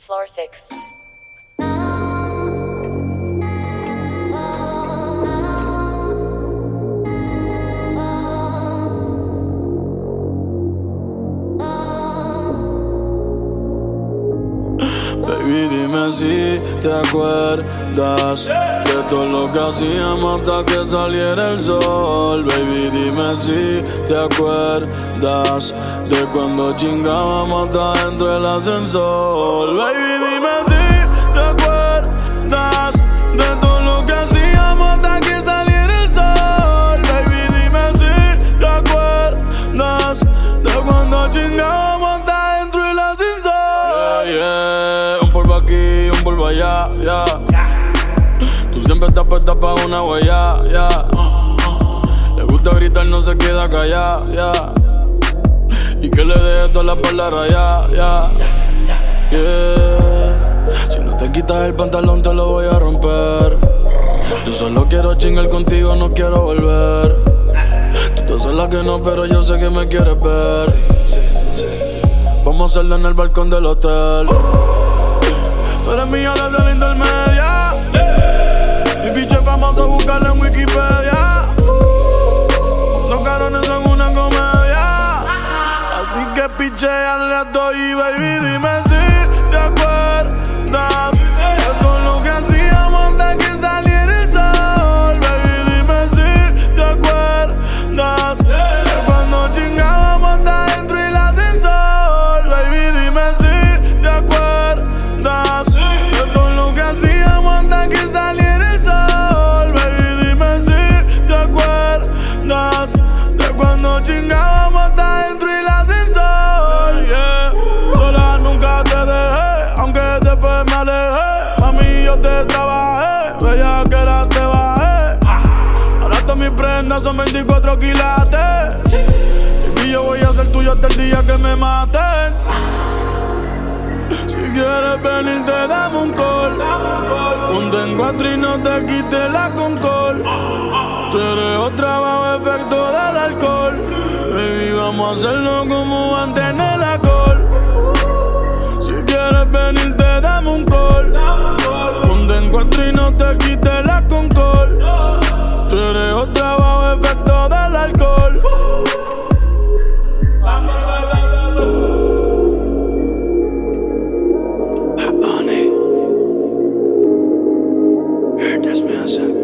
Floor 6. Baby, dime si te acuerdas de todo lo que hacíamos hasta que saliera el sol. Baby, dime si te acuerdas de cuando chingábamos hasta dentro del ascensor. Baby, dime si polvo allá, ya. Tú siempre estás puesta pa' una huella, ya. Le gusta gritar, no se queda callada, ya. Y que le deje todas las palabras, ya, ya. Yeah. Si no te quitas el pantalón, te lo voy a romper. Yo solo quiero chingar contigo, no quiero volver. Tú te la que no, pero yo sé que me quieres ver. Vamos a hacerlo en el balcón del hotel. Tú eres mía desde la trabajé, bella que era te bajé. Ahora todas mis prendas son 24 quilates. Y yo voy a ser tuyo hasta el día que me maten. Si quieres venir, te damos un call. Ponte en cuatro y no te quites la concol. Tú eres otra bajo efecto del alcohol. Baby, vamos a hacerlo como antes en el alcohol. Si quieres venir, te damos un call encuentro y no te quites la concol. Tú eres otra bajo efecto del alcohol. Heard this music.